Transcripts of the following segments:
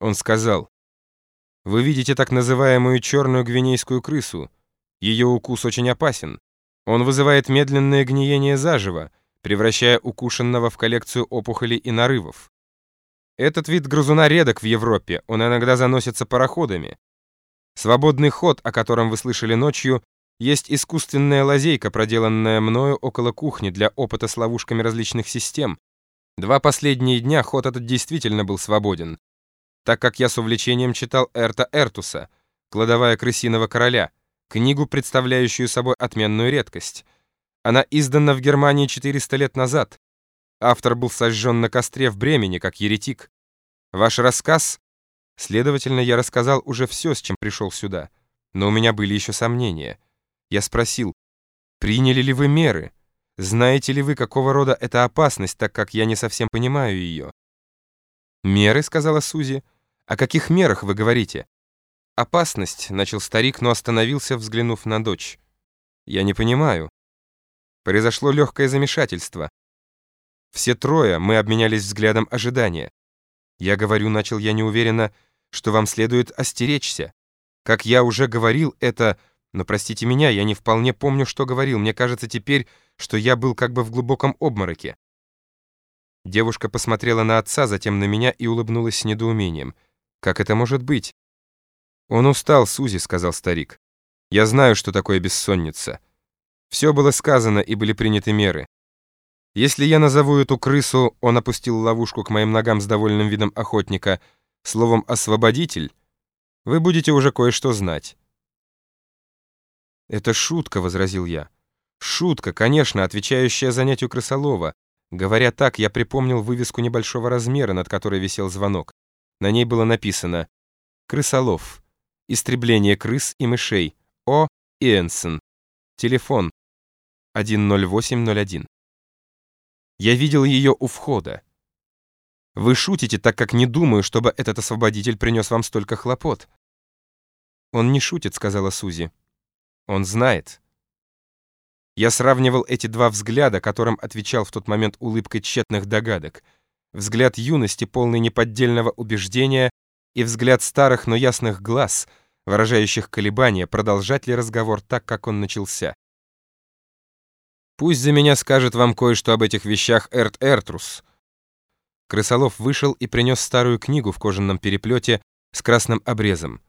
Он сказал, «Вы видите так называемую черную гвинейскую крысу. Ее укус очень опасен. Он вызывает медленное гниение заживо, превращая укушенного в коллекцию опухолей и нарывов. Этот вид грызуна редок в Европе, он иногда заносится пароходами. Свободный ход, о котором вы слышали ночью, есть искусственная лазейка, проделанная мною около кухни для опыта с ловушками различных систем. Два последние дня ход этот действительно был свободен, так как я с увлечением читал Эрта Эртуса, «Кладовая крысиного короля», книгу, представляющую собой отменную редкость. Она издана в Германии 400 лет назад. Автор был сожжен на костре в Бремени, как еретик. Ваш рассказ... Следовательно, я рассказал уже все, с чем пришел сюда. Но у меня были еще сомнения. Я спросил, приняли ли вы меры? Знаете ли вы, какого рода это опасность, так как я не совсем понимаю ее? «Меры», — сказала Сузи. «О каких мерах вы говорите?» «Опасность», — начал старик, но остановился, взглянув на дочь. «Я не понимаю». Произошло легкое замешательство. Все трое мы обменялись взглядом ожидания. Я говорю, начал я неуверенно, что вам следует остеречься. Как я уже говорил, это... Но простите меня, я не вполне помню, что говорил. Мне кажется теперь, что я был как бы в глубоком обмороке. Девушка посмотрела на отца, затем на меня и улыбнулась с недоумением. «Как это может быть?» «Он устал, Сузи», — сказал старик. «Я знаю, что такое бессонница. Все было сказано, и были приняты меры. Если я назову эту крысу, он опустил ловушку к моим ногам с довольным видом охотника, словом «освободитель», вы будете уже кое-что знать». «Это шутка», — возразил я. «Шутка, конечно, отвечающая занятию крысолова. Говоря так, я припомнил вывеску небольшого размера, над которой висел звонок. На ней было написано «Крысолов. Истребление крыс и мышей. О. Иэнсон. Телефон 10801». Я видел ее у входа. Вы шутите, так как не думаю, чтобы этот освободитель принес вам столько хлопот. Он не шутит, сказала Сузи. Он знает. Я сравнивал эти два взгляда, которым отвечал в тот момент улыбкой тщетных догадок. Взгляд юности, полный неподдельного убеждения, и взгляд старых, но ясных глаз, выражающих колебания, продолжать ли разговор так, как он начался. Пусть за меня скажет вам кое-что об этих вещах Эрт Эртрус. Крысолов вышел и принес старую книгу в кожаном переплете с красным обрезом.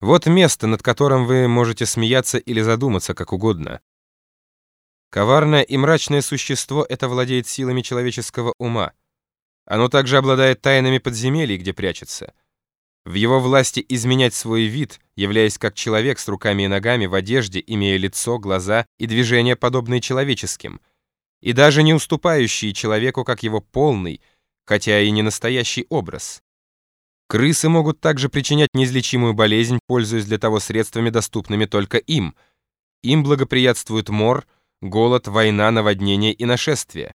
Вот место, над которым вы можете смеяться или задуматься, как угодно. Коварное и мрачное существо это владеет силами человеческого ума. Оно также обладает тайнами подземелий, где прячется. В его власти изменять свой вид, являясь как человек с руками и ногами в одежде, имея лицо, глаза и движения, подобные человеческим, и даже не уступающие человеку как его полный, хотя и не настоящий образ. Крысы могут также причинять неизлечимую болезнь, пользуясь для того средствами, доступными только им. Им благоприятствует мор, голод, война, наводнение и нашествие.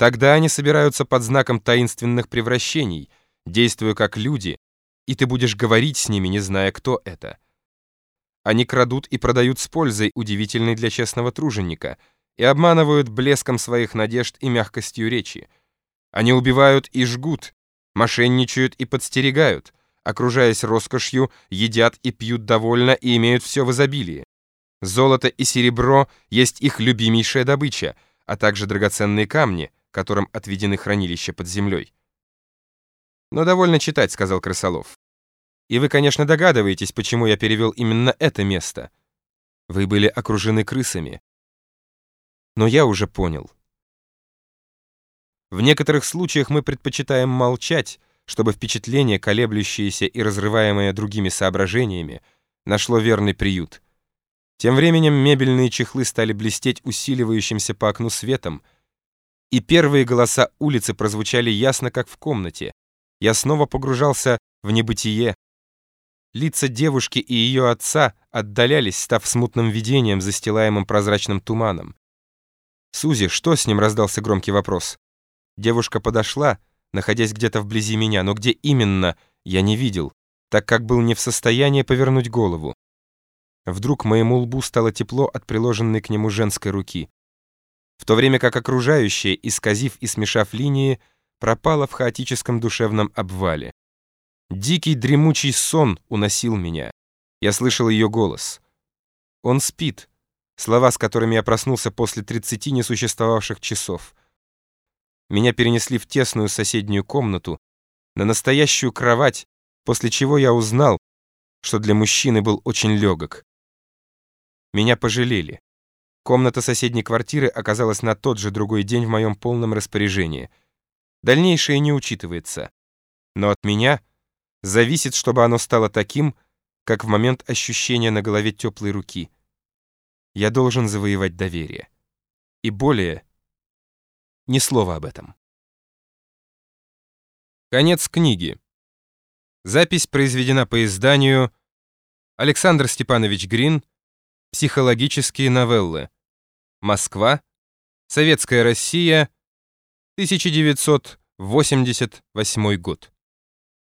Тогда они собираются под знаком таинственных превращений, действуя как люди, и ты будешь говорить с ними, не зная, кто это. Они крадут и продают с пользой, удивительной для честного труженика, и обманывают блеском своих надежд и мягкостью речи. Они убивают и жгут, мошенничают и подстерегают, окружаясь роскошью, едят и пьют довольно и имеют все в изобилии. Золото и серебро есть их любимейшая добыча, а также драгоценные камни, которым отведены хранилища под землей. «Но довольно читать», — сказал Крысолов. «И вы, конечно, догадываетесь, почему я перевел именно это место. Вы были окружены крысами. Но я уже понял. В некоторых случаях мы предпочитаем молчать, чтобы впечатление, колеблющееся и разрываемое другими соображениями, нашло верный приют. Тем временем мебельные чехлы стали блестеть усиливающимся по окну светом, и первые голоса улицы прозвучали ясно, как в комнате, я снова погружался в небытие. Лица девушки и ее отца отдалялись, став смутным видением, застилаемым прозрачным туманом. «Сузи, что с ним?» — раздался громкий вопрос. Девушка подошла, находясь где-то вблизи меня, но где именно, я не видел, так как был не в состоянии повернуть голову. Вдруг моему лбу стало тепло от приложенной к нему женской руки. В то время как окружающие, исказив и смешав линии, пропала в хаотическом душевном обвале. Дикий дремучий сон уносил меня. Я слышал ее голос. Он спит. Слова, с которыми я проснулся после 30 несуществовавших часов. Меня перенесли в тесную соседнюю комнату, на настоящую кровать, после чего я узнал, что для мужчины был очень легок. Меня пожалели. Комната соседней квартиры оказалась на тот же другой день в моем полном распоряжении. Дальнейшее не учитывается. Но от меня зависит, чтобы оно стало таким, как в момент ощущения на голове теплой руки. Я должен завоевать доверие. И более, ни слова об этом. Конец книги. Запись произведена по изданию Александр Степанович Грин «Психологические новеллы». Москва. Советская Россия. 1988 год.